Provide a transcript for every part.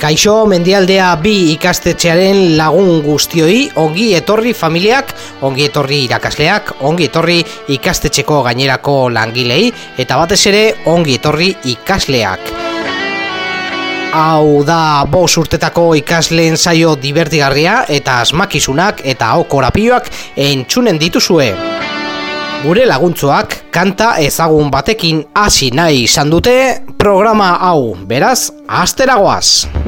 Kaixo Mendialdea bi ikastetxearen lagun guztioi, ongi etorri familiak, ongi etorri irakasleak, ongi etorri ikastetxeko gainerako langilei, eta batez ere ongi etorri ikasleak. Hau da bos urtetako ikasleen zaio divertigarria eta asmakizunak eta okorapioak entzunen dituzue. Gure laguntzoak kanta ezagun batekin hasi nahi izan dute programa hau, beraz, asteragoaz!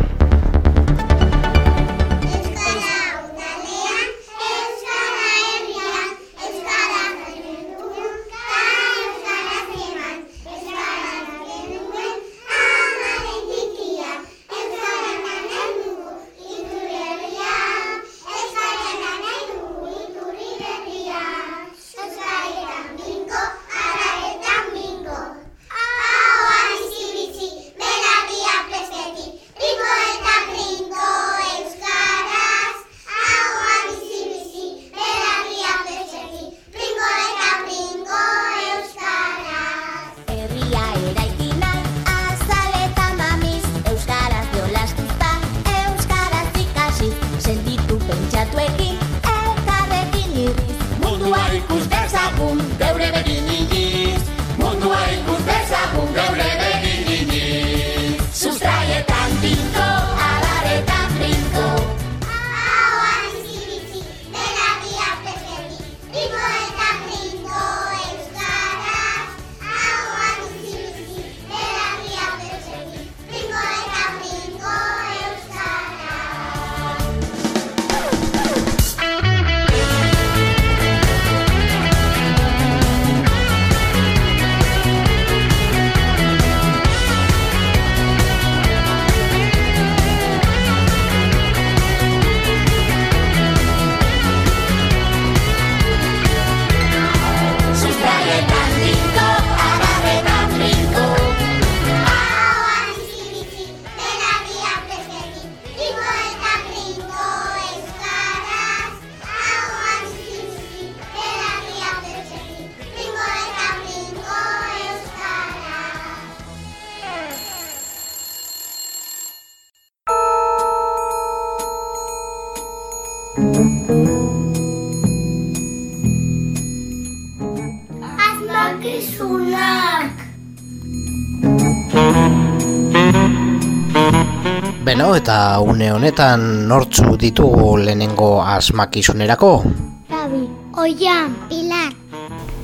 Beno, eta une honetan nortzu ditugu lehenengo asmakizunerako? Gabi, Oian, Pilar,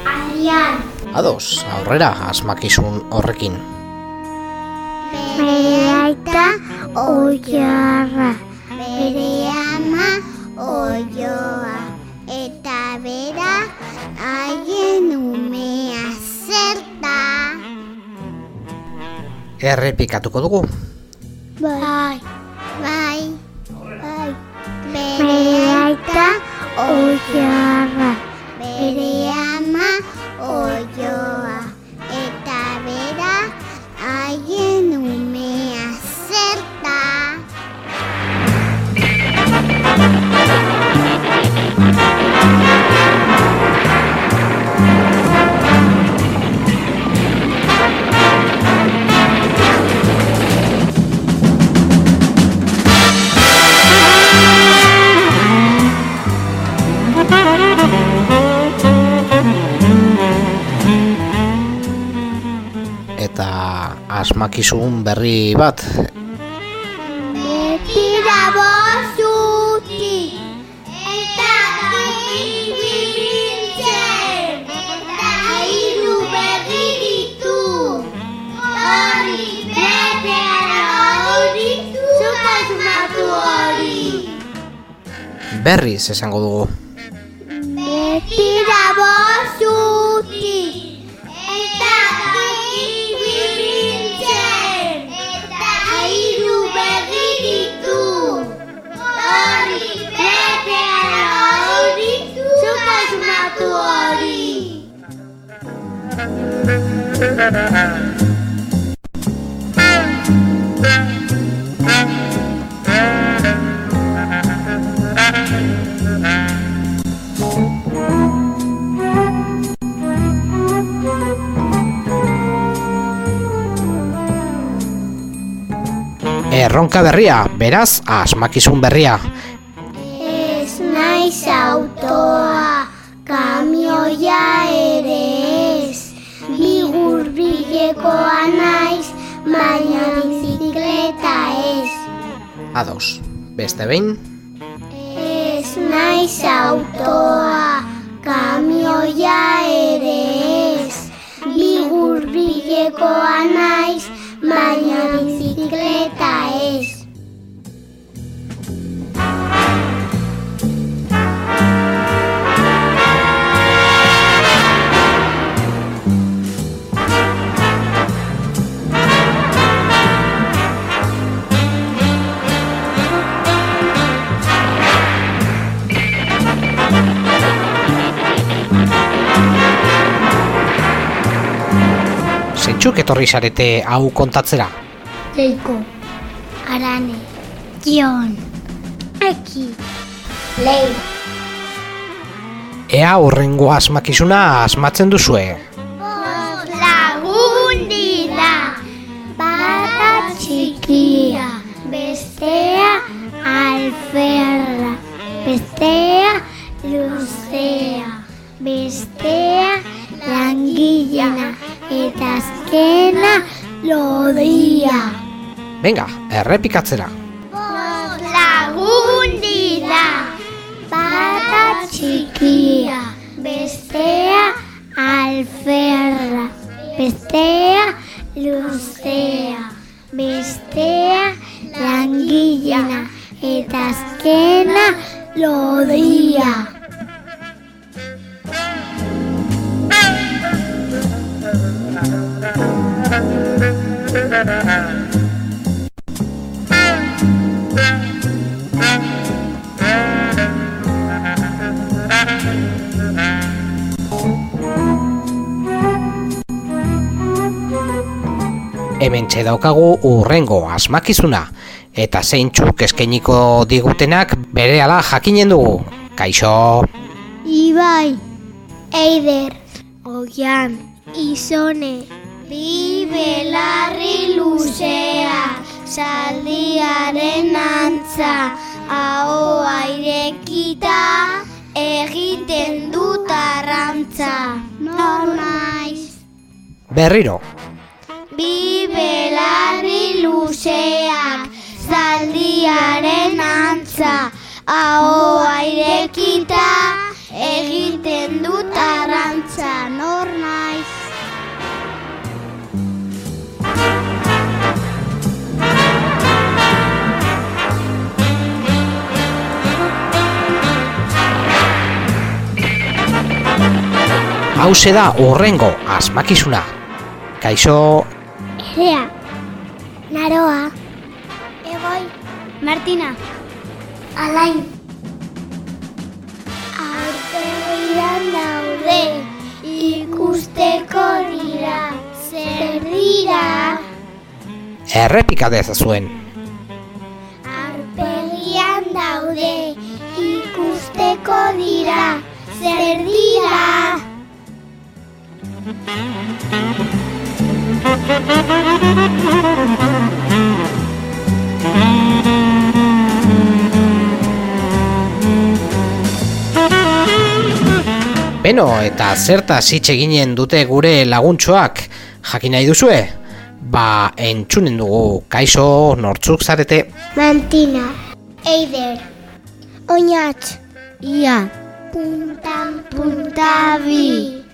Arian, Ados, aurrera asmakizun horrekin. bere aita Oiarra, Errepikatuko dugu. Bai, asmakizun berri bat. Betira bozuti eta ibiltzen eta hiru berri ditu. Hori bete hori zuka sumatu hori. Berriz esango dugu. Betira bozuti erronka berria, beraz asmakizun berria. Ez naiz autoa, kamioia ere ez. Bigur bilekoa naiz, baina bizikleta ez. Ados, beste behin, Ez naiz autoa, kamioia ere ez. Bigur bilekoa naiz, baina bizikleta etorri zarete hau kontatzera. Leiko, Arane, Jon, Eki, Lei. Ea horrengo asmakizuna asmatzen duzue. Lagun dira, bata txikia, bestea alferra, bestea lodia. Venga, errepikatzera. Lagun dira, bata txikia, bestea alferra, bestea luzea, bestea langilena, eta azkena lodia. Hemen daukagu urrengo asmakizuna. Eta zeintzuk eskainiko digutenak berehala jakinen dugu. Kaixo, Ibai, Eider, Oian, Izone, bi belarri luzea, zaldiaren antza, ahoa irekita, egiten dut arrantza. Nor naiz. berriro. Bi belarri luzeak, zaldiaren antza, ahoa irekita, egiten dut arrantza, nor naiz. Hauze da urrengo asmakizuna. Kaixo, Erea, Naroa, Egoi, Martina, Alain. Artegian daude, ikusteko dira, zer dira. errepika dezazuen. Arpegian daude, ikusteko dira, zer dira. Beno, eta zerta hitz eginen dute gure laguntxoak jakin nahi duzue? Ba, entzunen dugu, kaixo, nortzuk zarete? Mantina, Eider, Oñatz, Ia, Puntan puntabi,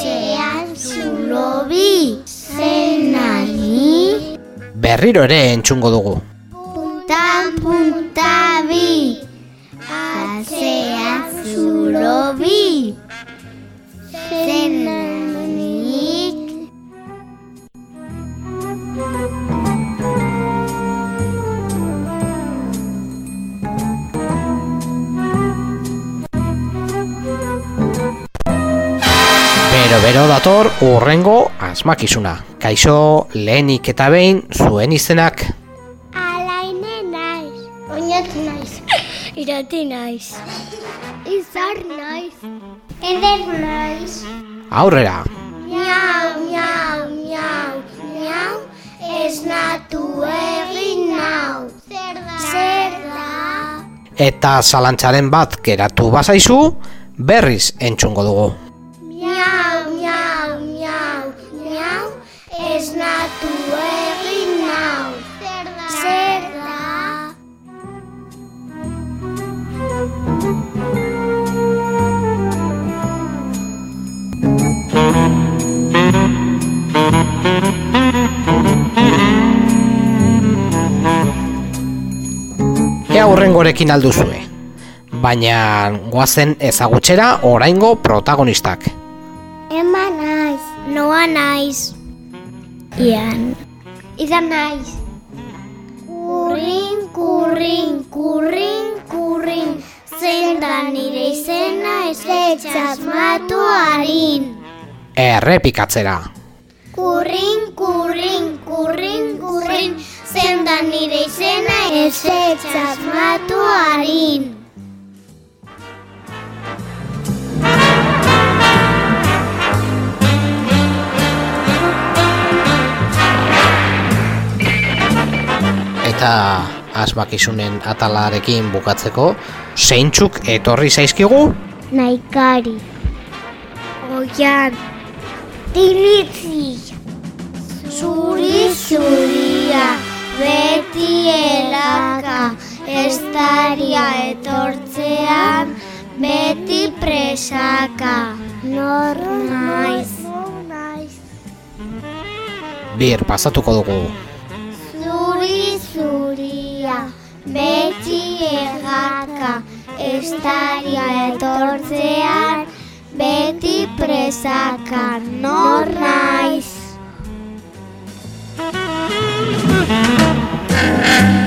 Atzean zulobi, Zenani, Berriro ere entzungo dugu. Puntan puntabi, Atzean zulobi, Zenanik, Gero dator urrengo asmakizuna. Kaixo lehenik eta behin zuen izenak. Alaine naiz, oinat naiz, irati naiz, izar naiz, eder naiz. Aurrera. Miau, miau, miau, miau, ez natu egin nau. Zer da? Zer da? Eta zalantzaren bat geratu bazaizu, berriz entzungo dugu. Ea hurrengorekin alduzue. Baina goazen ezagutxera oraingo protagonistak. Ema naiz. Noa naiz. Ian. Izan naiz. Kurrin, kurrin, kurrin, kurrin. Zein da nire izena ez etxasmatu harin. Errepikatzera. Kurrin, kurrin, kurrin, kurrin. Zein da nire izena ez etxasmatu harin. Eta asmakizunen atalarekin bukatzeko, zeintzuk etorri zaizkigu? Naikari. Oian. Tilitzi. Zuri zuria. Beti elaka. Estaria etortzean. Beti presaka. Nor naiz. Bir pasatuko dugu. Zuri zuria. Beti elaka. Estaria etortzean. Beti presaka. Nor naiz. Hau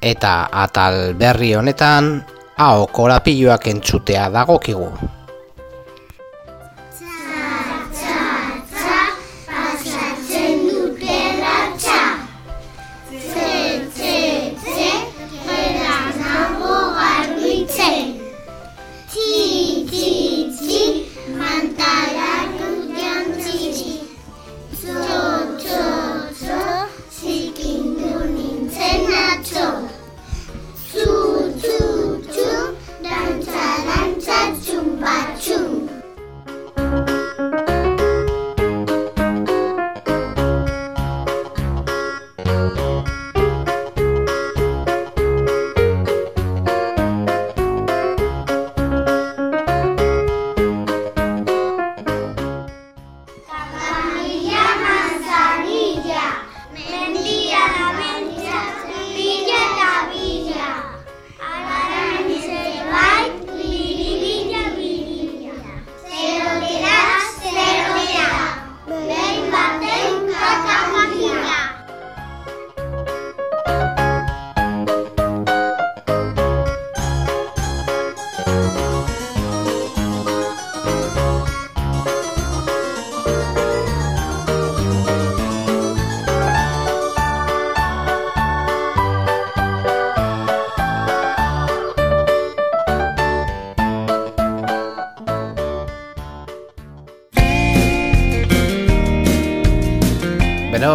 Eta atal berri honetan, hau korapiloak entzutea dagokigu.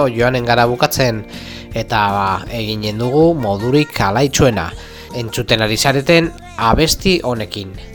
Joanen gara bukatzen, eta ba, eginen dugu modurik alaitzuena. Entzuten ari zareten abesti honekin.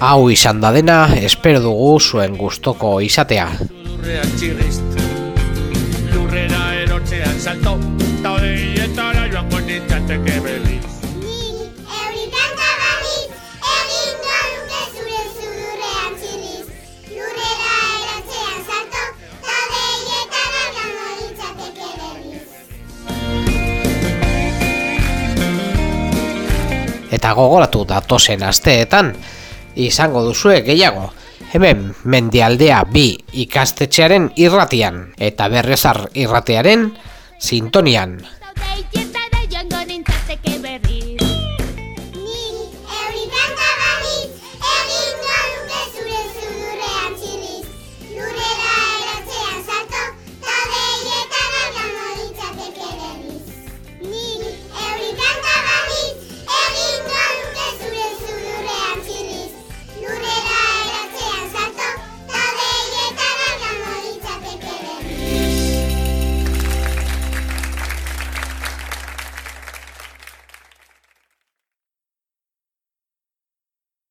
Hau izan da dena, espero dugu zuen gustoko izatea. Lurrera erotean eta Lurrera eretsian saltu, eta la joan kon ditate. Eta gogoratu datozen asteetan izango duzue gehiago. Hemen mendialdea bi ikastetxearen irratian eta berrezar irratearen sintonian.